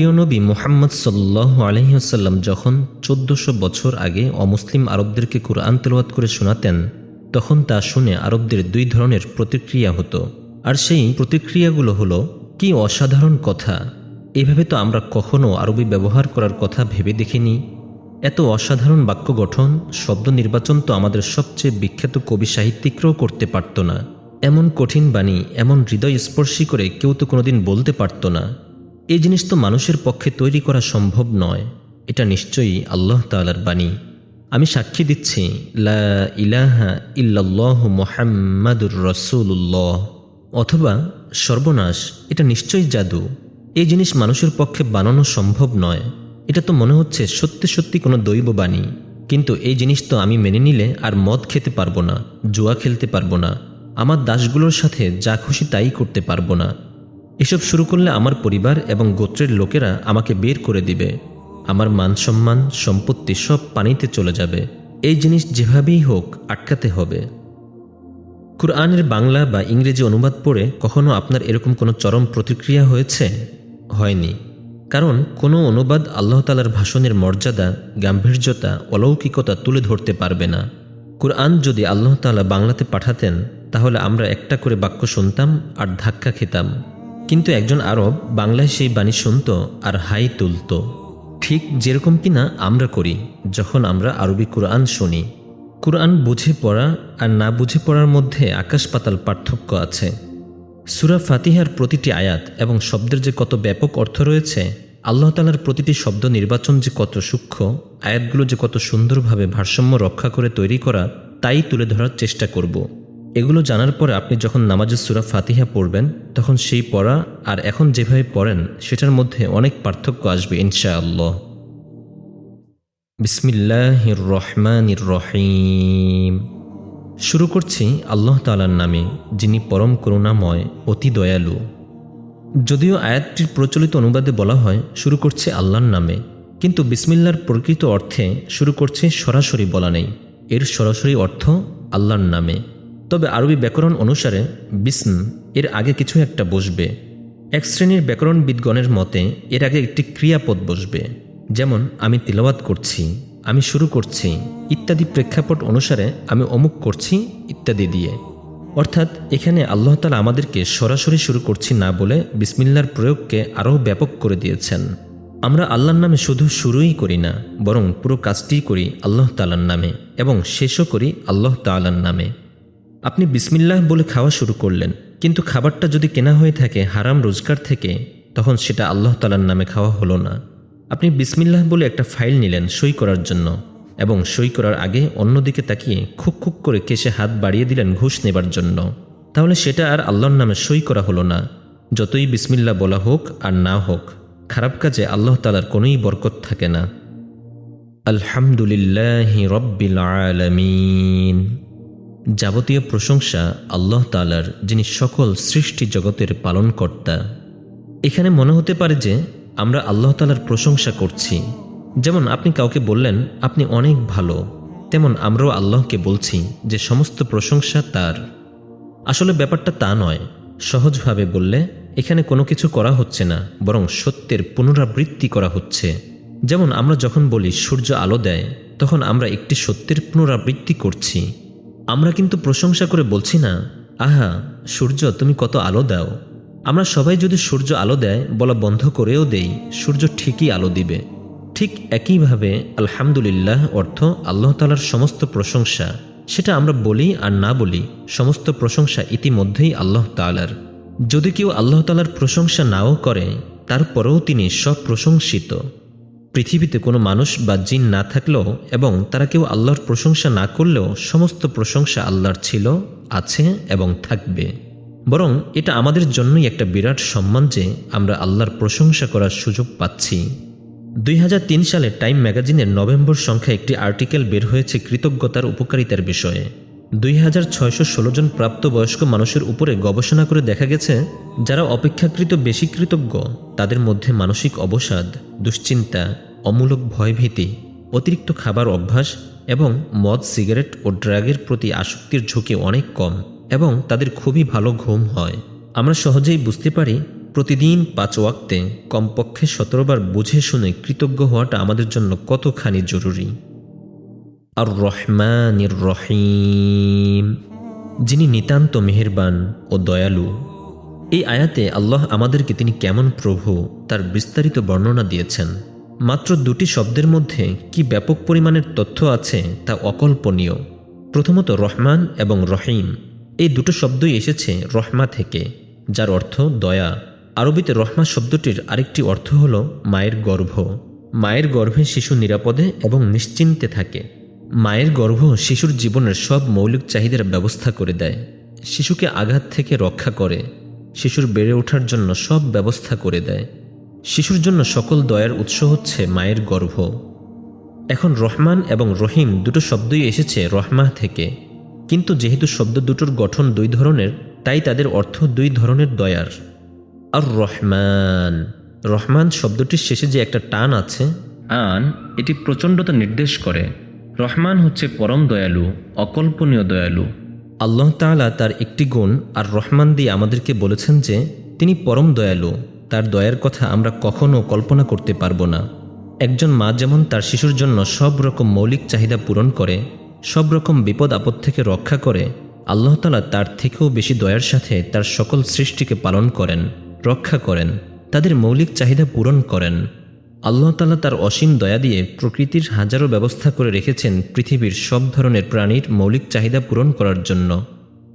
প্রিয় নবী মুহাম্মদ সাল্লাহ আলহিহাসাল্লাম যখন চোদ্দশো বছর আগে অমুসলিম আরবদেরকে কুরআন তেলাওয়াত করে শোনাতেন, তখন তা শুনে আরবদের দুই ধরনের প্রতিক্রিয়া হতো। আর সেই প্রতিক্রিয়াগুলো হলো, কি অসাধারণ কথা! এভাবে তো আমরা কখনো আরবি ব্যবহার করার কথা ভেবে দেখিনি। এত অসাধারণ বাক্য গঠন, শব্দ নির্বাচন তো আমাদের সবচেয়ে বিখ্যাত কবি সাহিত্যিকরাও করতে পারত না। এমন কঠিন বাণী, এমন হৃদয় স্পর্শী করে কেউ তো কোনোদিন বলতে পারত না। এই জিনিস তো মানুষের পক্ষে তৈরি করা সম্ভব নয়। এটা নিশ্চয়ই আল্লাহ তালার বাণী। আমি সাক্ষী দিচ্ছি, লা ইলাহা ইল্লাল্লাহ মোহাম্মদুর রসুল্লাহ অথবা সর্বনাশ, এটা নিশ্চয়ই জাদু। এই জিনিস মানুষের পক্ষে বানানো সম্ভব নয়। এটা তো মনে হচ্ছে সত্যি সত্যি কোনো দৈব বাণী। কিন্তু এই জিনিস তো আমি মেনে নিলে আর মদ খেতে পারব না, জুয়া খেলতে পারব না। আমার দাসগুলোর সাথে যা খুশি তাই করতে পারব না। এসব শুরু করলে আমার পরিবার এবং গোত্রের লোকেরা আমাকে বের করে দিবে। আমার মান সম্মান, সম্পত্তি সব পানিতে চলে যাবে। এই জিনিস যেভাবেই হোক আটকাতে হবে। কুরআনের বাংলা বা ইংরেজি অনুবাদ পড়ে কখনো আপনার এরকম কোনো চরম প্রতিক্রিয়া হয়েছে? হয়নি। কারণ কোনো অনুবাদ আল্লাহ তালার ভাষণের মর্যাদা, গাম্ভীর্যতা, অলৌকিকতা তুলে ধরতে পারবে না। কুরআন যদি আল্লাহ তালা বাংলাতে পাঠাতেন, তাহলে আমরা একটা করে বাক্য শুনতাম আর ধাক্কা খেতাম। কিন্তু একজন আরব বাংলায় সেই বাণী শুনত আর হাই তুলত। ঠিক যেরকম কিনা আমরা করি, যখন আমরা আরবি কোরআন শুনি। কোরআন বুঝে পড়া আর না বুঝে পড়ার মধ্যে আকাশ পাতাল পার্থক্য আছে। সুরা ফাতিহার প্রতিটি আয়াত এবং শব্দের যে কত ব্যাপক অর্থ রয়েছে, আল্লাহ তালার প্রতিটি শব্দ নির্বাচন যে কত সূক্ষ্ম, আয়াতগুলো যে কত সুন্দরভাবে ভারসাম্য রক্ষা করে তৈরি করা, তাই তুলে ধরার চেষ্টা করব। এগুলো জানার পরে আপনি যখন নামাজের সুরা ফাতিহা পড়বেন, তখন সেই পড়া আর এখন যেভাবে পড়েন, সেটার মধ্যে অনেক পার্থক্য আসবে, ইনশাআল্লাহ। বিসমিল্লাহ রহমান রহিম শুরু করছি আল্লাহ তালার নামে, যিনি পরম করুণাময়, অতি দয়ালু। যদিও আয়াতটির প্রচলিত অনুবাদে বলা হয়, শুরু করছে আল্লাহর নামে, কিন্তু বিসমিল্লার প্রকৃত অর্থে শুরু করছে সরাসরি বলা নেই। এর সরাসরি অর্থ আল্লাহর নামে। তবে আরবি ব্যাকরণ অনুসারে বিস্ম এর আগে কিছু একটা বসবে। এক শ্রেণির ব্যাকরণবিদগণের মতে, এর আগে একটি ক্রিয়াপদ বসবে, যেমন, আমি তিলবাত করছি, আমি শুরু করছি, ইত্যাদি প্রেক্ষাপট অনুসারে আমি অমুক করছি, ইত্যাদি দিয়ে। অর্থাৎ, এখানে আল্লাহ তালা আমাদেরকে সরাসরি শুরু করছি না বলে বিসমিল্লার প্রয়োগকে আরও ব্যাপক করে দিয়েছেন। আমরা আল্লাহর নামে শুধু শুরুই করি না, বরং পুরো কাজটিই করি আল্লাহ তালার নামে, এবং শেষও করি আল্লাহ তালার নামে। আপনি বিসমিল্লাহ বলে খাওয়া শুরু করলেন, কিন্তু খাবারটা যদি কেনা হয়ে থাকে হারাম রোজগার থেকে, তখন সেটা আল্লাহ তালার নামে খাওয়া হলো না। আপনি বিসমিল্লাহ বলে একটা ফাইল নিলেন সই করার জন্য, এবং সই করার আগে অন্যদিকে তাকিয়ে খুক খুক করে কেসে হাত বাড়িয়ে দিলেন ঘুষ নেবার জন্য। তাহলে সেটা আর আল্লাহর নামে সই করা হলো না। যতই বিসমিল্লা বলা হোক আর না হোক, খারাপ কাজে আল্লাহ তালার কোনোই বরকত থাকে না। আলহামদুলিল্লাহ রব্বিল আলমিন। যাবতীয় প্রশংসা আল্লাহ তালার যিনি সকল সৃষ্টি জগতের পালনকর্তা। এখানে মনে হতে পারে যে, আমরা আল্লাহ তালার প্রশংসা করছি। যেমন আপনি কাউকে বললেন, আপনি অনেক ভালো। তেমন আমরাও আল্লাহকে বলছি যে, সমস্ত প্রশংসা তার। আসলে ব্যাপারটা তা নয়। সহজভাবে বললে, এখানে কোনো কিছু করা হচ্ছে না, বরং সত্যের পুনরাবৃত্তি করা হচ্ছে। যেমন আমরা যখন বলি, সূর্য আলো দেয়, তখন আমরা একটি সত্যের পুনরাবৃত্তি করছি। আমরা কিন্তু প্রশংসা করে বলছি না, আহা, সূর্য, তুমি কত আলো দাও। আমরা সবাই যদি সূর্য আলো দেয়, বলা বন্ধ করেও দেই, সূর্য ঠিকই আলো দিবে। ঠিক একইভাবে আলহামদুলিল্লাহ অর্থ আল্লাহ তালার সমস্ত প্রশংসা। সেটা আমরা বলি আর না বলি, সমস্ত প্রশংসা ইতিমধ্যেই আল্লাহ তালার যদি কেউ আল্লাহ তালার প্রশংসা নাও করে, তারপরেও তিনি সব প্রশংসিত পৃথিবীতে কোনো মানুষ বা জিন না থাকলেও এবং তারা কেউ আল্লাহর প্রশংসা না করলেও সমস্ত প্রশংসা আল্লাহর ছিল, আছে এবং থাকবে। বরং এটা আমাদের জন্যই একটা বিরাট সম্মান যে আমরা আল্লাহর প্রশংসা করার সুযোগ পাচ্ছি। দুই হাজার তিন সালে টাইম ম্যাগাজিনের নভেম্বর সংখ্যা একটি আর্টিকেল বের হয়েছে কৃতজ্ঞতার উপকারিতার বিষয়ে। দুই হাজার ছয়শো ষোলো জন প্রাপ্তবয়স্ক মানুষের উপরে গবেষণা করে দেখা গেছে, যারা অপেক্ষাকৃত বেশি কৃতজ্ঞ, তাদের মধ্যে মানসিক অবসাদ, দুশ্চিন্তা, অমূলক ভয়ভীতি, অতিরিক্ত খাবার অভ্যাস এবং মদ, সিগারেট ও ড্রাগের প্রতি আসক্তির ঝুঁকি অনেক কম এবং তাদের খুবই ভালো ঘুম হয়। আমরা সহজেই বুঝতে পারি, প্রতিদিন পাঁচ ওয়াক্তে কমপক্ষে সতেরোবার বুঝে শুনে কৃতজ্ঞ হওয়াটা আমাদের জন্য কতখানি জরুরি। আর রহমানির রহিম যিনি নিতান্ত মেহেরবান ও দয়ালু। এই আয়াতে আল্লাহ আমাদেরকে তিনি কেমন প্রভু তার বিস্তারিত বর্ণনা দিয়েছেন। মাত্র দুটি শব্দের মধ্যে কি ব্যাপক পরিমাণের তথ্য আছে তা অকল্পনীয়। প্রথমত রহমান এবং রহিম। এই দুটো শব্দই এসেছে রহমা থেকে, যার অর্থ দয়া। আরবিতে রহমা শব্দটির আরেকটি অর্থ হল মায়ের গর্ভ। মায়ের গর্ভে শিশু নিরাপদে এবং নিশ্চিন্তে থাকে। মায়ের গর্ভ শিশুর জীবনের সব মৌলিক চাহিদার ব্যবস্থা করে দেয়। শিশুকে আঘাত থেকে রক্ষা করে। শিশুর বেড়ে ওঠার জন্য সব ব্যবস্থা করে দেয়। শিশুর জন্য সকল দয়ার উৎস হচ্ছে মায়ের গর্ভ। এখন রহমান এবং রহিম দুটো শব্দই এসেছে রহমা থেকে। কিন্তু যেহেতু শব্দ দুটোর গঠন দুই ধরনের, তাই তাদের অর্থ দুই ধরনের দয়ার। আর রহমান। রহমান শব্দটির শেষে যে একটা টান আছে, আন, এটি প্রচণ্ডতা নির্দেশ করে। রহমান হচ্ছে পরম দয়ালু, অকল্পনীয় দয়ালু। আল্লাহ তাআলা তার একটি গুণ আর রহমান দিয়ে আমাদেরকে বলেছেন যে, তিনি পরম দয়ালু, তার দয়ার কথা আমরা কখনও কল্পনা করতে পারব না। একজন মা যেমন তার শিশুর জন্য সব রকম মৌলিক চাহিদা পূরণ করে, সব রকম বিপদ আপদ থেকে রক্ষা করে, আল্লাহ তালা তার থেকেও বেশি দয়ার সাথে তার সকল সৃষ্টিকে পালন করেন, রক্ষা করেন, তাদের মৌলিক চাহিদা পূরণ করেন। আল্লাহ তালা তার অসীম দয়া দিয়ে প্রকৃতির হাজারো ব্যবস্থা করে রেখেছেন পৃথিবীর সব ধরনের প্রাণীর মৌলিক চাহিদা পূরণ করার জন্য।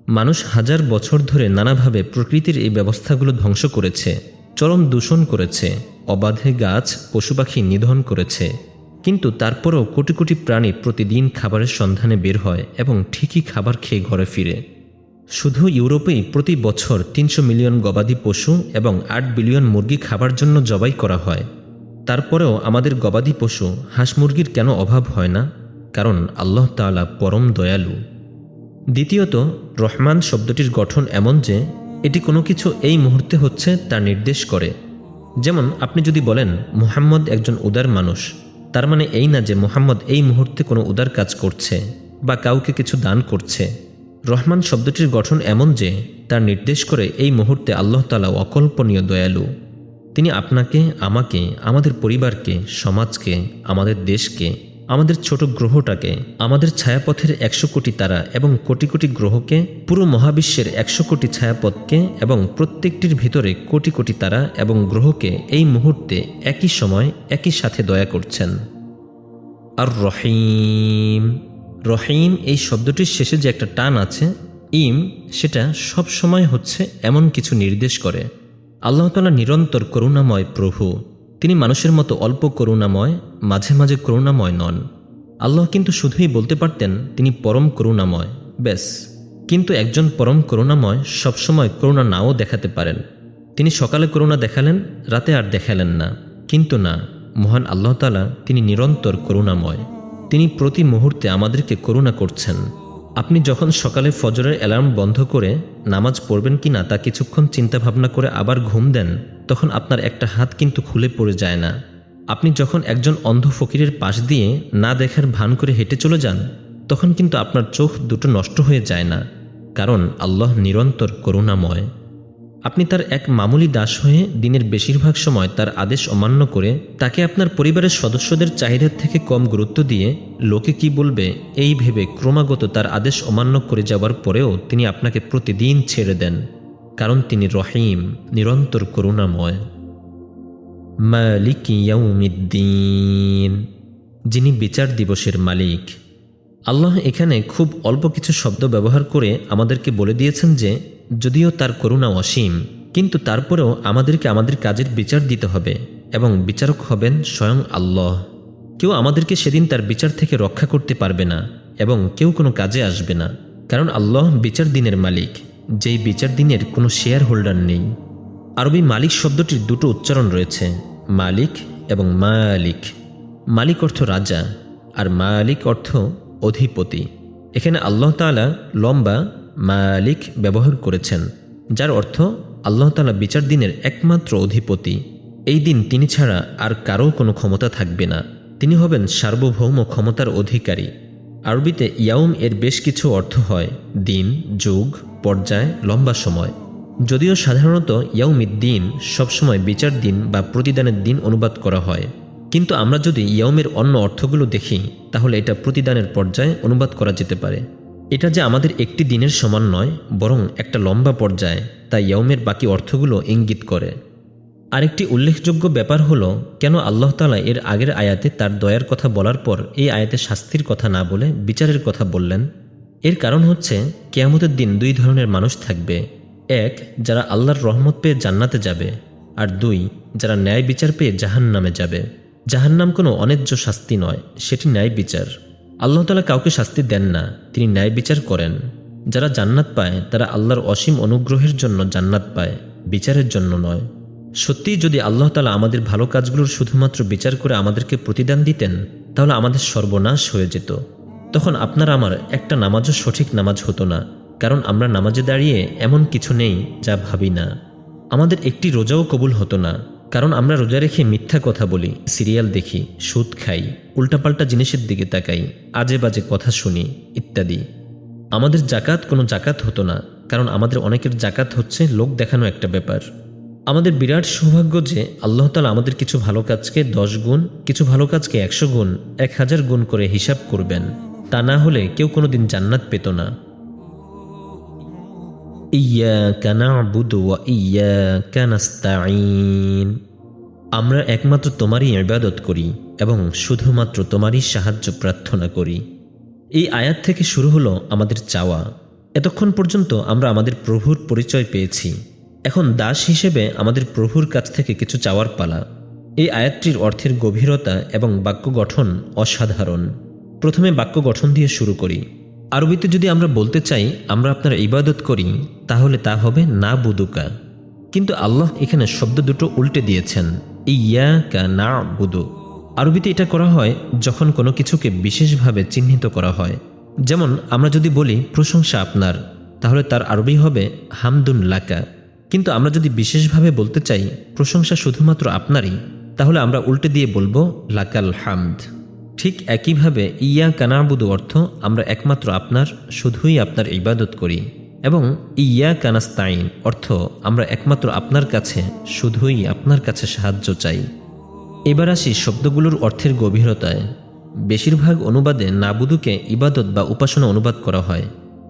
মানুষ হাজার বছর ধরে নানাভাবে প্রকৃতির এই ব্যবস্থাগুলো ধ্বংস করেছে, চরম দূষণ করেছে, অবাধে গাছ পশু পাখি নিধন করেছে। কিন্তু তারপরেও কোটি কোটি প্রাণী প্রতিদিন খাবারের সন্ধানে বের হয় এবং ঠিকই খাবার খেয়ে ঘরে ফিরে। শুধু ইউরোপেই প্রতি বছর তিনশো মিলিয়ন গবাদি পশু এবং আট বিলিয়ন মুরগি খাবার জন্য জবাই করা হয়। তারপরেও আমাদের গবাদি পশু হাঁস মুরগির কেন অভাব হয় না? কারণ আল্লাহ তাআলা পরম দয়ালু। দ্বিতীয়ত, রহমান শব্দটির গঠন এমন যে, এটি কোনো কিছু এই মুহূর্তে হচ্ছে তা নির্দেশ করে। যেমন আপনি যদি বলেন, মুহাম্মদ একজন উদার মানুষ, তার মানে এই না যে মোহাম্মদ এই মুহূর্তে কোনো উদার কাজ করছে বা কাউকে কিছু দান করছে। রহমান শব্দটির গঠন এমন যে তার নির্দেশ করে এই মুহূর্তে আল্লাহ তালা অকল্পনীয় দয়ালু। তিনি আপনাকে, আমাকে, আমাদের পরিবারকে, সমাজকে, আমাদের দেশকে, আমাদের ছোট গ্রহটাকে, আমাদের ছায়াপথের একশো কোটি তারা এবং কোটি কোটি গ্রহকে, পুরো মহাবিশ্বের একশো কোটি ছায়াপথকে এবং প্রত্যেকটির ভিতরে কোটি কোটি তারা এবং গ্রহকে এই মুহূর্তে একই সময়, একই সাথে দয়া করছেন। আর রহিম রহিম এই শব্দটির শেষে যে একটা টান আছে, ইম সেটা সব সময় হচ্ছে এমন কিছু নির্দেশ করে। আল্লাহ তালা নিরন্তর করুণাময় প্রভু। তিনি মানুষের মতো অল্প করুণাময়, মাঝে মাঝে করুণাময় নন। আল্লাহ কিন্তু শুধুই বলতে পারতেন, তিনি পরম করুণাময়, ব্যাস। কিন্তু একজন পরম করুণাময় সবসময় করুণা নাও দেখাতে পারেন। তিনি সকালে করুণা দেখালেন, রাতে আর দেখালেন না। কিন্তু না, মহান আল্লাহতালা তিনি নিরন্তর করুণাময়। তিনি প্রতি মুহূর্তে আমাদেরকে করুণা করছেন। আপনি যখন সকালে ফজরের অ্যালার্ম বন্ধ করে নামাজ পড়বেন কি না তা কিছুক্ষণ চিন্তাভাবনা করে আবার ঘুম দেন, তখন আপনার একটা হাত কিন্তু খুলে পড়ে যায় না। আপনি যখন একজন অন্ধ ফকিরের পাশ দিয়ে না দেখার ভান করে হেঁটে চলে যান, তখন কিন্তু আপনার চোখ দুটো নষ্ট হয়ে যায় না, কারণ আল্লাহ নিরন্তর করুণাময়। আপনি তার এক মামুলি দাস হয়ে দিনের বেশিরভাগ সময় তার আদেশ অমান্য করে তাকে আপনার পরিবারের সদস্যদের চাহিদার থেকে কম গুরুত্ব দিয়ে লোকে কি বলবে এই ভেবে ক্রমাগত তার আদেশ অমান্য করে যাওয়ার পরেও তিনি আপনাকে প্রতিদিন ছেড়ে দেন, কারণ তিনি রহিম, নিরন্তর করুণাময়। মালিক যিনি বিচার দিবসের মালিক। আল্লাহ এখানে খুব অল্প কিছু শব্দ ব্যবহার করে আমাদেরকে বলে দিয়েছেন যে যদিও তার করুণা অসীম, কিন্তু তারপরেও আমাদেরকে আমাদের কাজের বিচার দিতে হবে এবং বিচারক হবেন স্বয়ং আল্লাহ। কেউ আমাদেরকে সেদিন তার বিচার থেকে রক্ষা করতে পারবে না এবং কেউ কোনো কাজে আসবে না, কারণ আল্লাহ বিচার দিনের মালিক, যেই বিচার দিনের কোনো শেয়ার হোল্ডার নেই। আরবি মালিক শব্দটির দুটো উচ্চারণ রয়েছে, মালিক এবং মালিক। মালিক অর্থ রাজা, আর মালিক অর্থ অধিপতি। এখানে আল্লাহ তালা লম্বা মালিক ব্যবহার করেছেন, যার অর্থ আল্লাহ তালা বিচার দিনের একমাত্র অধিপতি। এই দিন তিনি ছাড়া আর কারও কোনো ক্ষমতা থাকবে না। তিনি হবেন সার্বভৌম ক্ষমতার অধিকারী। আরবিতে ইয়াউম এর বেশ কিছু অর্থ হয়, দিন, যুগ, পর্যায়, লম্বা সময়। যদিও সাধারণত ইয়াউমিদ্দিন সবসময় বিচার দিন বা প্রতিদানের দিন অনুবাদ করা হয়। কিন্তু আমরা যদি ইয়মের অন্য অর্থগুলো দেখি, তাহলে এটা প্রতিদানের পর্যায়ে অনুবাদ করা যেতে পারে। এটা যে আমাদের একটি দিনের সমান নয়, বরং একটা লম্বা পর্যায়ে, তা ইয়মের বাকি অর্থগুলো ইঙ্গিত করে। আরেকটি উল্লেখযোগ্য ব্যাপার হলো, কেন আল্লাহ তালা এর আগের আয়াতে তার দয়ার কথা বলার পর এই আয়াতে শাস্তির কথা না বলে বিচারের কথা বললেন? এর কারণ হচ্ছে, কেয়ামতের দিন দুই ধরনের মানুষ থাকবে। এক, যারা আল্লাহর রহমত পেয়ে জান্নাতে যাবে, আর দুই, যারা ন্যায় বিচার পেয়ে জাহান নামে যাবে। জাহান্নাম কোনো অন্যায্য শাস্তি নয়, সেটি ন্যায় বিচার। আল্লাহ তালা কাউকে শাস্তি দেন না, তিনি ন্যায় বিচার করেন। যারা জান্নাত পায়, তারা আল্লাহর অসীম অনুগ্রহের জন্য জান্নাত পায়, বিচারের জন্য নয়। সত্যিই যদি আল্লাহ তালা আমাদের ভালো কাজগুলোর শুধুমাত্র বিচার করে আমাদেরকে প্রতিদান দিতেন, তাহলে আমাদের সর্বনাশ হয়ে যেত। তখন আপনার আমার একটা নামাজও সঠিক নামাজ হতো না, কারণ আমরা নামাজে দাঁড়িয়ে এমন কিছু নেই যা ভাবি না। আমাদের একটি রোজাও কবুল হতো না। কারণ আমরা রোজা রেখে মিথ্যা কথা বলি, সিরিয়াল দেখি, সুদ খাই, উল্টাপাল্টা জিনিসের দিকে তাকাই, আজে বাজে কথা শুনি, ইত্যাদি। আমাদের জাকাত কোনো জাকাত হতো না, কারণ আমাদের অনেকের জাকাত হচ্ছে লোক দেখানো একটা ব্যাপার। আমাদের বিরাট সৌভাগ্য যে আল্লাহ তালা আমাদের কিছু ভালো কাজকে দশ গুণ, কিছু ভালো কাজকে একশো গুণ, এক হাজার গুণ করে হিসাব করবেন। তা না হলে কেউ কোনোদিন জান্নাত পেত না। না'বুদু ওয়া নাস্তাঈন। আমরা একমাত্র তোমারই ইবাদত করি এবং শুধুমাত্র তোমারই সাহায্য প্রার্থনা করি। এই আয়াত থেকে শুরু হলো আমাদের চাওয়া। এতক্ষণ পর্যন্ত আমরা আমাদের প্রভুর পরিচয় পেয়েছি। এখন দাস হিসেবে আমাদের প্রভুর কাছ থেকে কিছু চাওয়ার পালা। এই আয়াতটির অর্থের গভীরতা এবং বাক্য গঠন অসাধারণ। প্রথমে বাক্য গঠন দিয়ে শুরু করি। আরবিতে যদি আমরা বলতে চাই, আমরা আপনার ইবাদত করি, তাহলে তা হবে না বুদুকা কিন্তু আল্লাহ এখানে শব্দ দুটো উল্টে দিয়েছেন ইয়া কা না বুদু আরবিতে এটা করা হয় যখন কোনো কিছুকে বিশেষভাবে চিহ্নিত করা হয়। যেমন, আমরা যদি বলি, প্রশংসা আপনার, তাহলে তার আরবি হবে, হামদুন লাকা। কিন্তু আমরা যদি বিশেষভাবে বলতে চাই, প্রশংসা শুধুমাত্র আপনারই, তাহলে আমরা উল্টে দিয়ে বলব, লাকাল হামদ। ঠিক একইভাবে ইয়া কানাবুদু অর্থ আমরা একমাত্র আপনার, শুধুই আপনার ইবাদত করি। এবং ইয়া কানাস্তাইন অর্থ আমরা একমাত্র আপনার কাছে, শুধুই আপনার কাছে সাহায্য চাই। এবার আসি শব্দগুলোর অর্থের গভীরতায়। বেশিরভাগ অনুবাদে নাবুদুকে ইবাদত বা উপাসনা অনুবাদ করা হয়।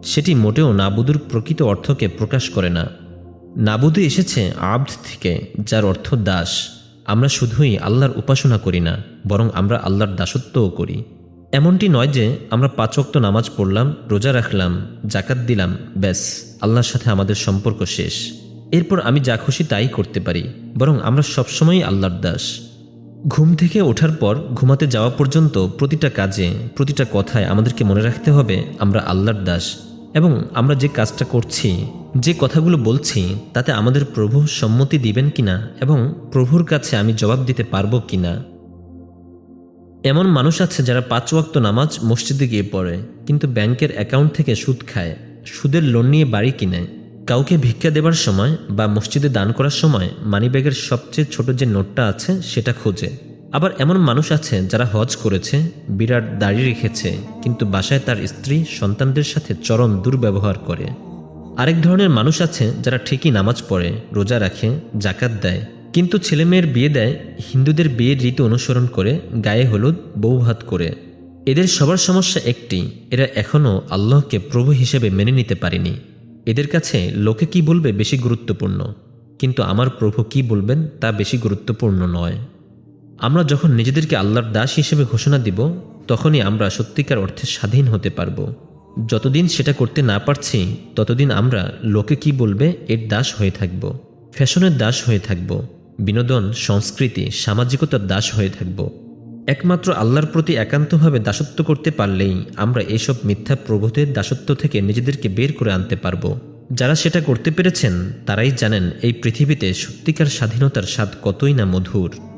সেটি মোটেও নাবুদুর প্রকৃত অর্থকে প্রকাশ করে না। নাবুদু এসেছে আব্দ থেকে, যার অর্থ দাস। আমরা শুধুই আল্লাহর উপাসনা করি না, বরং আমরা আল্লাহর দাসত্বও করি। এমনটি নয় যে আমরা পাঁচক্ত নামাজ পড়লাম, রোজা রাখলাম জাকাত দিলাম, ব্যাস, আল্লাহর সাথে আমাদের সম্পর্ক শেষ। এরপর আমি যা খুশি তাই করতে পারি, বরং আমরা সবসময়ই আল্লাহর দাস। ঘুম থেকে ওঠার পর ঘুমাতে যাওয়া পর্যন্ত প্রতিটা কাজে, প্রতিটা কথায় আমাদেরকে মনে রাখতে হবে, আমরা আল্লাহর দাস। এবং আমরা যে কাজটা করছি, যে কথাগুলো বলছি, তাতে আমাদের প্রভু সম্মতি দিবেন কিনা এবং প্রভুর কাছে আমি জবাব দিতে পারব কিনা? এমন মানুষ আছে যারা পাঁচ ওয়াক্ত নামাজ মসজিদে গিয়ে পড়ে, কিন্তু ব্যাংকের অ্যাকাউন্ট থেকে সুদ খায়, সুদের লোন নিয়ে বাড়ি কিনে। কাউকে ভিক্ষা দেবার সময় বা মসজিদে দান করার সময় মানিব্যাগের সবচেয়ে ছোট যে নোটটা আছে, সেটা খোঁজে। আবার এমন মানুষ আছে যারা হজ করেছে, বিরাট দাড়ি রেখেছে, কিন্তু বাসায় তার স্ত্রী সন্তানদের সাথে চরম দুর্ব্যবহার করে। আরেক ধরনের মানুষ আছে যারা ঠিকই নামাজ পড়ে, রোজা রাখে জাকাত দেয়, কিন্তু ছেলেমেয়ের বিয়ে দেয়, হিন্দুদের বিয়ের রীতি অনুসরণ করে, গায়ে হলুদ, বউ ভাত করে। এদের সবার সমস্যা একটি, এরা এখনও আল্লাহকে প্রভু হিসেবে মেনে নিতে পারেনি। এদের কাছে লোকে কি বলবে বেশি গুরুত্বপূর্ণ, কিন্তু আমার প্রভু কি বলবেন তা বেশি গুরুত্বপূর্ণ নয়। আমরা যখন নিজেদেরকে আল্লাহর দাস হিসেবে ঘোষণা দিব, তখনই আমরা সত্যিকার অর্থে স্বাধীন হতে পারব। যতদিন সেটা করতে না পারছি, ততদিন আমরা লোকে কি বলবে এর দাস হয়ে থাকব। ফ্যাশনের দাস হয়ে থাকব। বিনোদন, সংস্কৃতি, সামাজিকতার দাস হয়ে থাকব। একমাত্র আল্লাহর প্রতি একান্তভাবে দাসত্ব করতে পারলেই আমরা এসব মিথ্যা প্রবোধের দাসত্ব থেকে নিজেদেরকে বের করে আনতে পারব। যারা সেটা করতে পেরেছেন, তারাই জানেন এই পৃথিবীতে সত্যিকার স্বাধীনতার স্বাদ কতই না মধুর।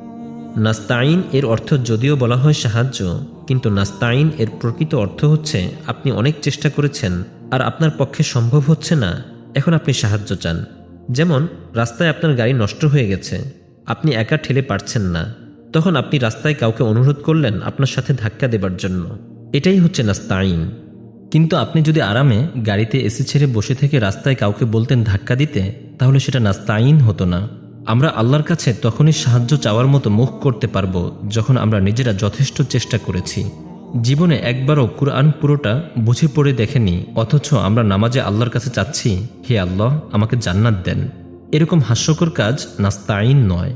নাস্তাইন এর অর্থ যদিও বলা হয় সাহায্য, কিন্তু নাস্তাইন এর প্রকৃত অর্থ হচ্ছে, আপনি অনেক চেষ্টা করেছেন, আর আপনার পক্ষে সম্ভব হচ্ছে না। এখন আপনি সাহায্য চান। যেমন, রাস্তায় আপনার গাড়ি নষ্ট হয়ে গেছে, আপনি একা ঠেলে পারছেন না। তখন আপনি রাস্তায় কাউকে অনুরোধ করলেন আপনার সাথে ধাক্কা দেবার জন্য। এটাই হচ্ছে নাস্তাইন কিন্তু আপনি যদি আরামে গাড়িতে এসি ছেড়ে বসে থেকে রাস্তায় কাউকে বলতেন ধাক্কা দিতে, তাহলে সেটা নাস্তাইন হতো না। আমরা আল্লাহর কাছে তখনই সাহায্য চাওয়ার মতো মুখ করতে পারব যখন আমরা নিজেরা যথেষ্ট চেষ্টা করেছি। জীবনে একবারও কুরআন পুরোটা বুঝে পড়ে দেখেনি, অথচ আমরা নামাজে আল্লাহর কাছে চাচ্ছি, হে আল্লাহ, আমাকে জান্নাত দেন। এরকম হাস্যকর কাজ নাস্তাইন নয়।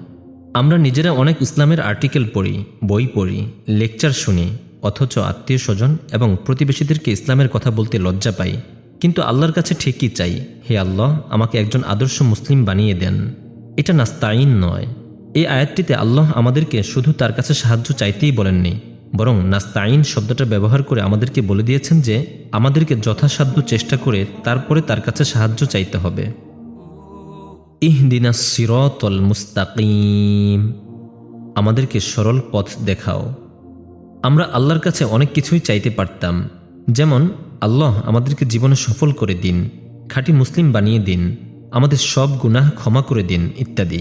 আমরা নিজেরা অনেক ইসলামের আর্টিকেল পড়ি, বই পড়ি, লেকচার শুনি, অথচ আত্মীয় স্বজন এবং প্রতিবেশীদেরকে ইসলামের কথা বলতে লজ্জা পাই। কিন্তু আল্লাহর কাছে ঠিকই চাই, হে আল্লাহ, আমাকে একজন আদর্শ মুসলিম বানিয়ে দেন। এটা নাস্তাইন নয়। এই আয়াতটিতে আল্লাহ আমাদেরকে শুধু তার কাছে সাহায্য চাইতেই বলেননি, বরং নাস্তাইন শব্দটা ব্যবহার করে আমাদেরকে বলে দিয়েছেন যে, আমাদেরকে যথাসাধ্য চেষ্টা করে তারপরে তার কাছে সাহায্য চাইতে হবে। ইহদিনা সিরতল মুস্তাকিম। আমাদেরকে সরল পথ দেখাও। আমরা আল্লাহর কাছে অনেক কিছুই চাইতে পারতাম। যেমন, আল্লাহ আমাদেরকে জীবনে সফল করে দিন, খাঁটি মুসলিম বানিয়ে দিন আমাদের সব গুনাহ ক্ষমা করে দিন, ইত্যাদি।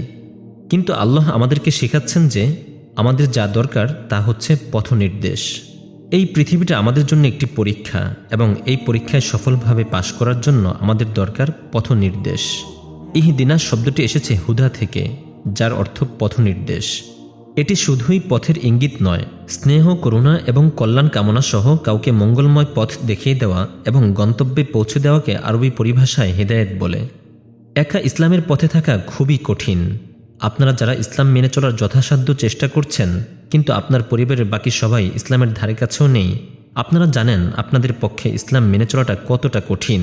কিন্তু আল্লাহ আমাদেরকে শেখাচ্ছেন যে, আমাদের যা দরকার তা হচ্ছে পথনির্দেশ। এই পৃথিবীটা আমাদের জন্য একটি পরীক্ষা এবং এই পরীক্ষায় সফলভাবে পাশ করার জন্য আমাদের দরকার পথ পথনির্দেশ। ইহদিনা শব্দটি এসেছে হুদা থেকে, যার অর্থ পথনির্দেশ। এটি শুধুই পথের ইঙ্গিত নয়, স্নেহ, করুণা এবং কল্যাণ কামনা সহ কাউকে মঙ্গলময় পথ দেখিয়ে দেওয়া এবং গন্তব্যে পৌঁছে দেওয়াকে আরবি পরিভাষায় হেদায়েত বলে। একা ইসলামের পথে থাকা খুবই কঠিন। আপনারা যারা ইসলাম মেনে চলার যথাসাধ্য চেষ্টা করছেন, কিন্তু আপনার পরিবারের বাকি সবাই ইসলামের ধারে কাছেও নেই, আপনারা জানেন আপনাদের পক্ষে ইসলাম মেনে চলাটা কতটা কঠিন।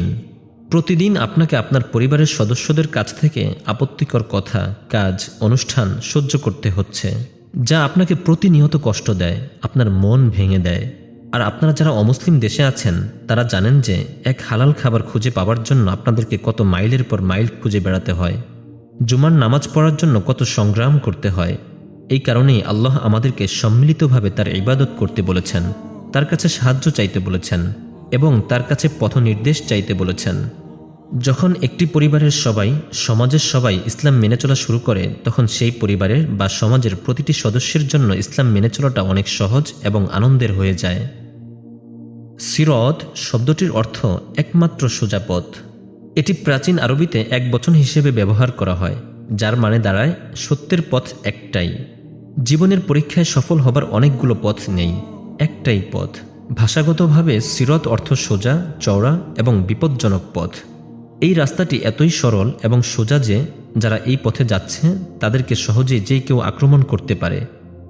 প্রতিদিন আপনাকে আপনার পরিবারের সদস্যদের কাছ থেকে আপত্তিকর কথা, কাজ, অনুষ্ঠান সহ্য করতে হচ্ছে, যা আপনাকে প্রতিনিয়ত কষ্ট দেয়, আপনার মন ভেঙে দেয়। আর আপনারা যারা অমুসলিম দেশে আছেন, তারা জানেন যে এক হালাল খাবার খুঁজে পাওয়ার জন্য আপনাদেরকে কত মাইলের পর মাইল খুঁজে বেড়াতে হয়। জুমার নামাজ পড়ার জন্য কত সংগ্রাম করতে হয়। এই কারণেই আল্লাহ আমাদেরকে সম্মিলিতভাবে তার ইবাদত করতে বলেছেন, তার কাছে সাহায্য চাইতে বলেছেন এবং তার কাছে পথ নির্দেশ চাইতে বলেছেন। যখন একটি পরিবারের সবাই, সমাজের সবাই ইসলাম মেনে চলা শুরু করে, তখন সেই পরিবারের বা সমাজের প্রতিটি সদস্যের জন্য ইসলাম মেনে চলাটা অনেক সহজ এবং আনন্দের হয়ে যায়। সিরত শব্দটির অর্থ একমাত্র সোজা পথ। এটি প্রাচীন আরবিতে এক বচন হিসেবে ব্যবহার করা হয়, যার মানে দাঁড়ায় সত্যের পথ একটাই। জীবনের পরীক্ষায় সফল হবার অনেকগুলো পথ নেই, একটাই পথ। ভাষাগতভাবে সিরত অর্থ সোজা, চওড়া এবং বিপজ্জনক পথ। এই রাস্তাটি এতই সরল এবং সোজা যে যারা এই পথে যাচ্ছে, তাদেরকে সহজেই যে কেউ আক্রমণ করতে পারে।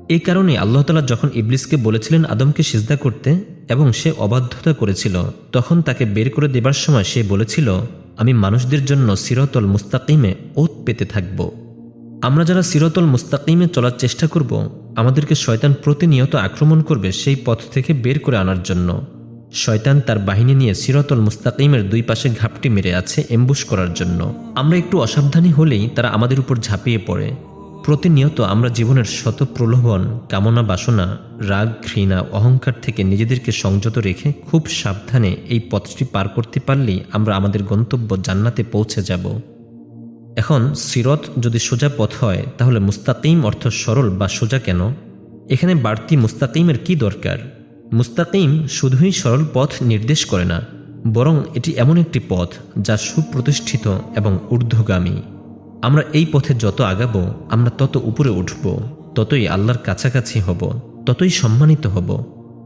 এই কারণে আল্লাহ তালা যখন ইবলিসকে বলেছিলেন আদমকে সিজদা করতে এবং সে অবাধ্যতা করেছিল, তখন তাকে বের করে দেবার সময় সে বলেছিল, আমি মানুষদের জন্য সিরতল মুস্তাকিমে ওত পেতে থাকব। আমরা যারা সিরতল মুস্তাকিমে চলার চেষ্টা করব, আমাদেরকে শয়তান প্রতিনিয়ত আক্রমণ করবে সেই পথ থেকে বের করে আনার জন্য। শয়তান তার বাহিনী নিয়ে সিরতল মুস্তাকিমের দুই পাশে ঘাপটি মেরে আছে এম্বুশ করার জন্য। আমরা একটু অসাবধানী হলেই তারা আমাদের উপর ঝাঁপিয়ে পড়ে। প্রতিনিয়ত আমরা জীবনের শত প্রলোভন, কামনা, বাসনা, রাগ, ঘৃণা, অহংকার থেকে নিজেদেরকে সংযত রেখে খুব সাবধানে এই পথটি পার করতে পারলেই আমরা আমাদের গন্তব্য জান্নাতে পৌঁছে যাব। এখন সিরত যদি সোজা পথ হয়, তাহলে মুস্তাকিম অর্থ সরল বা সোজা কেন? এখানে বাড়তি মুস্তাকিমের কি দরকার? মুস্তাকিম শুধুই সরল পথ নির্দেশ করে না, বরং এটি এমন একটি পথ যা সুপ্রতিষ্ঠিত এবং ঊর্ধ্বগামী। আমরা এই পথে যত আগাবো, আমরা তত উপরে উঠব, ততই আল্লাহর কাছাকাছি হব, ততই সম্মানিত হব।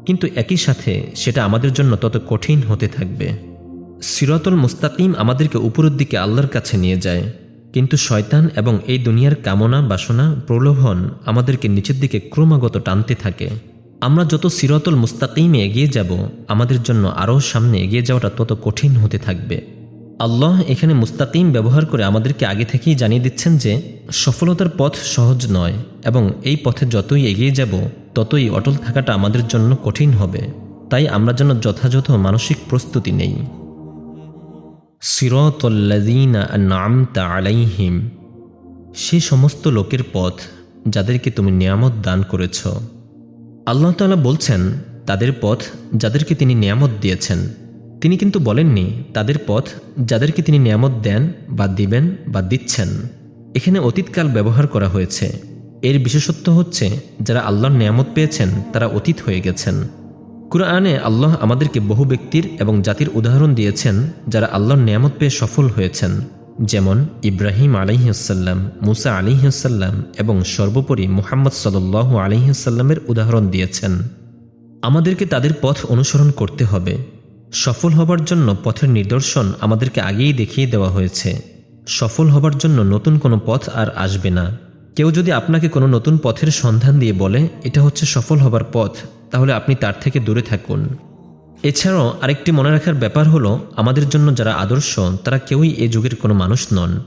কিন্তু একই সাথে সেটা আমাদের জন্য তত কঠিন হতে থাকবে। সিরতল মুস্তাকিম আমাদেরকে উপরের দিকে আল্লাহর কাছে নিয়ে যায়, কিন্তু শয়তান এবং এই দুনিয়ার কামনা বাসনা প্রলোভন আমাদেরকে নিচের দিকে ক্রমাগত টানতে থাকে। আমরা যত সিরতল মুস্তাকিমে এগিয়ে যাব, আমাদের জন্য আরও সামনে এগিয়ে যাওয়াটা তত কঠিন হতে থাকবে। আল্লাহ এখানে মুস্তাকিম ব্যবহার করে আমাদেরকে আগে থেকেই জানিয়ে দিচ্ছেন যে, সফলতার পথ সহজ নয় এবং এই পথে যতই এগিয়ে যাব, ততই অটল থাকাটা আমাদের জন্য কঠিন হবে। তাই আমরা যেন যথাযথ মানসিক প্রস্তুতি নেই। আলাইহিম। সে সমস্ত লোকের পথ যাদেরকে তুমি নিয়ামত দান করেছ। আল্লাহ তালা বলছেন, তাদের পথ যাদেরকে তিনি নিয়ামত দিয়েছেন। তিনি কিন্তু বলেননি, তাদের পথ যাদেরকে তিনি নিয়ামত দেন বা দিবেন বা দিচ্ছেন। এখানে অতীতকাল ব্যবহার করা হয়েছে। এর বিশেষত্ব হচ্ছে, যারা আল্লাহর নিয়ামত পেয়েছেন, তারা অতীত হয়ে গেছেন। কুরআনে আল্লাহ আমাদেরকে বহু ব্যক্তির এবং জাতির উদাহরণ দিয়েছেন, যারা আল্লাহর নিয়ামত পেয়ে সফল হয়েছেন। যেমন ইব্রাহিম আলিহাসাল্লাম মুসা আলিহাসাল্লাম এবং সর্বোপরি মুহাম্মদ সাল্লাহ আলিহাসাল্লামের উদাহরণ দিয়েছেন। আমাদেরকে তাদের পথ অনুসরণ করতে হবে। সফল হবার জন্য পথের নিদর্শন আমাদেরকে আগেই দেখিয়ে দেওয়া হয়েছে। সফল হবার জন্য নতুন কোনো পথ আর আসবে না। কেউ যদি আপনাকে কোনো নতুন পথের সন্ধান দিয়ে বলে, এটা হচ্ছে সফল হবার পথ, তাহলে আপনি তার থেকে দূরে থাকুন। এছাড়াও আরেকটি মনে রাখার ব্যাপার হলো, আমাদের জন্য যারা আদর্শ, তারা কেউই এ যুগের কোনো মানুষ নন।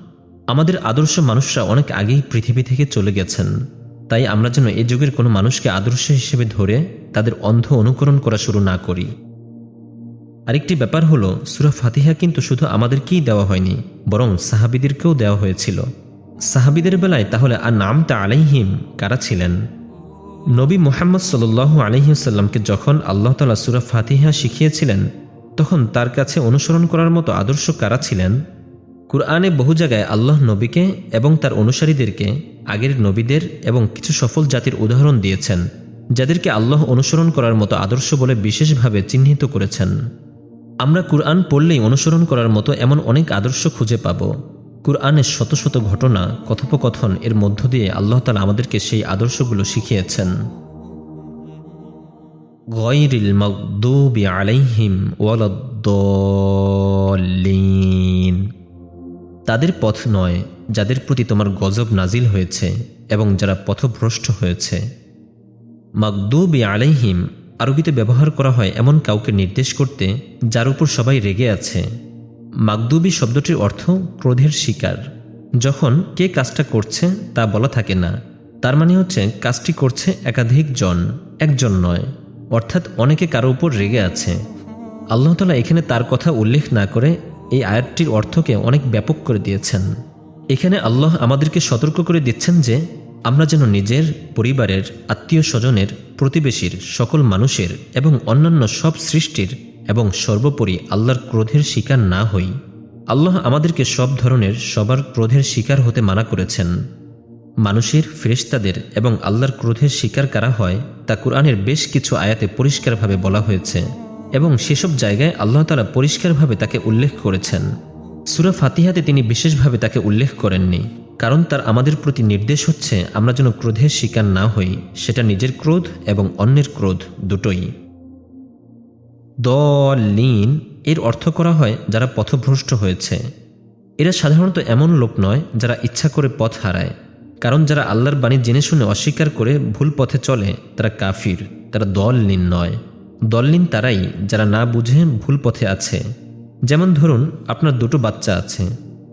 আমাদের আদর্শ মানুষরা অনেক আগেই পৃথিবী থেকে চলে গেছেন। তাই আমরা যেন এ যুগের কোনো মানুষকে আদর্শ হিসেবে ধরে তাদের অন্ধ অনুকরণ করা শুরু না করি। আরেকটি ব্যাপার হলো, সুরা ফাতিহা কিন্তু শুধু আমাদেরকেই দেওয়া হয়নি, বরং সাহাবিদেরকেও দেওয়া হয়েছিল। সাহাবিদের বেলায় তাহলে আর নামটা আলাইহিম কারা ছিলেন? নবী মোহাম্মদ সাল্লু আলহিউসাল্লামকে যখন আল্লাহ তালা সুরা ফাতিহা শিখিয়েছিলেন, তখন তার কাছে অনুসরণ করার মতো আদর্শ কারা ছিলেন? কুরআনে বহু জায়গায় আল্লাহ নবীকে এবং তার অনুসারীদেরকে, আগের নবীদের এবং কিছু সফল জাতির উদাহরণ দিয়েছেন, যাদেরকে আল্লাহ অনুসরণ করার মতো আদর্শ বলে বিশেষভাবে চিহ্নিত করেছেন। আমরা কুরআন পড়লেই অনুসরণ করার মতো এমন অনেক আদর্শ খুঁজে পাব। কুরআনের শত শত ঘটনা, কথোপকথন এর মধ্য দিয়ে আল্লাহ তালা আমাদেরকে সেই আদর্শগুলো শিখিয়েছেন। গয়রিল মকদুবি আলাইহিম ওয়ালাদ্দলিন তাদের পথ নয় যাদের প্রতি তোমার গজব নাজিল হয়েছে এবং যারা পথভ্রষ্ট হয়েছে। মকদুবি আলাইহিম আরবিতে ব্যবহার করা হয় এমন কাউকে নির্দেশ করতে যার উপর সবাই রেগে আছে। মাগদুবি শব্দটির অর্থ ক্রোধের শিকার। যখন কে কাজটা করছে তা বলা থাকে না, তার মানে হচ্ছে কাজটি করছে একাধিক জন, একজন নয়, অর্থাৎ অনেকে কারও উপর রেগে আছে। আল্লাহ তালা এখানে তার কথা উল্লেখ না করে এই আয়াতটির অর্থকে অনেক ব্যাপক করে দিয়েছেন। এখানে আল্লাহ আমাদেরকে সতর্ক করে দিচ্ছেন যে, আমরা যেন নিজের পরিবারের, আত্মীয় স্বজনের, প্রতিবেশীর, সকল মানুষের এবং অন্যান্য সব সৃষ্টির এবং সর্বোপরি আল্লাহর ক্রোধের শিকার না হই। আল্লাহ আমাদেরকে সব ধরনের সবার ক্রোধের শিকার হতে মানা করেছেন। মানুষের, ফেরেশতাদের এবং আল্লাহর ক্রোধের শিকার কারা হয় তা কোরআনের বেশ কিছু আয়াতে পরিষ্কারভাবে বলা হয়েছে এবং সেসব জায়গায় আল্লাহ তালা পরিষ্কারভাবে তাকে উল্লেখ করেছেন। সুরা ফাতিহাতে তিনি বিশেষভাবে তাকে উল্লেখ করেননি, কারণ তার আমাদের প্রতি নির্দেশ হচ্ছে আমরা যেন ক্রোধের শিকার না হই, সেটা নিজের ক্রোধ এবং অন্যের ক্রোধ দুটোই। দলিন এর অর্থ করা হয় যারা পথভ্রষ্ট হয়েছে। এরা সাধারণত এমন লোক নয় যারা ইচ্ছা করে পথ হারায়। কারণ যারা আল্লাহর বাণী জেনে শুনে অস্বীকার করে ভুল পথে চলে, তারা কাফির, তারা দললীন নয়। দললীন তারাই যারা না বুঝে ভুল পথে আছে। যেমন ধরুন, আপনার দুটো বাচ্চা আছে।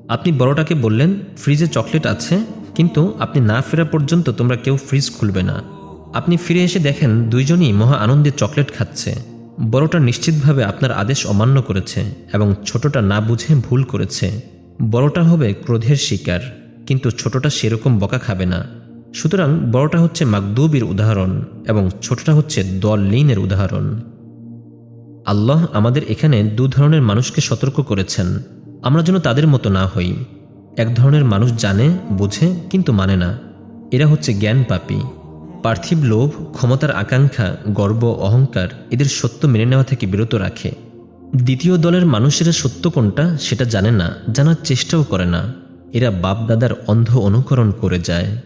আপনি বড়টাকে বললেন, ফ্রিজে চকলেট আছে, কিন্তু আপনি না ফেরা পর্যন্ত তোমরা কেউ ফ্রিজ খুলবে না। আপনি ফিরে এসে দেখেন, দুইজনই মহা আনন্দে চকলেট খাচ্ছে। বড়টা নিশ্চিতভাবে আপনার আদেশ অমান্য করেছে এবং ছোটটা না বুঝে ভুল করেছে। বড়টা হবে ক্রোধের শিকার, কিন্তু ছোটটা সেরকম বকা খাবে না। সুতরাং বড়টা হচ্ছে মাকদুবির উদাহরণ এবং ছোটটা হচ্ছে দল লিনের উদাহরণ। আল্লাহ আমাদের এখানে দু ধরনের মানুষকে সতর্ক করেছেন। আমরা যেন তাদের মতো না হই। এক ধরনের মানুষ জানে, বোঝে, কিন্তু মানে না। এরা হচ্ছে জ্ঞান পাপী পার্থিব লোভ, ক্ষমতার আকাঙ্ক্ষা, গর্ব, অহংকার এদের সত্য মেনে নেওয়া থেকে বিরত রাখে। দ্বিতীয় দলের মানুষেরা সত্য কোনটা সেটা জানে না, জানার চেষ্টাও করে না। এরা বাপদাদার অন্ধ অনুকরণ করে যায়।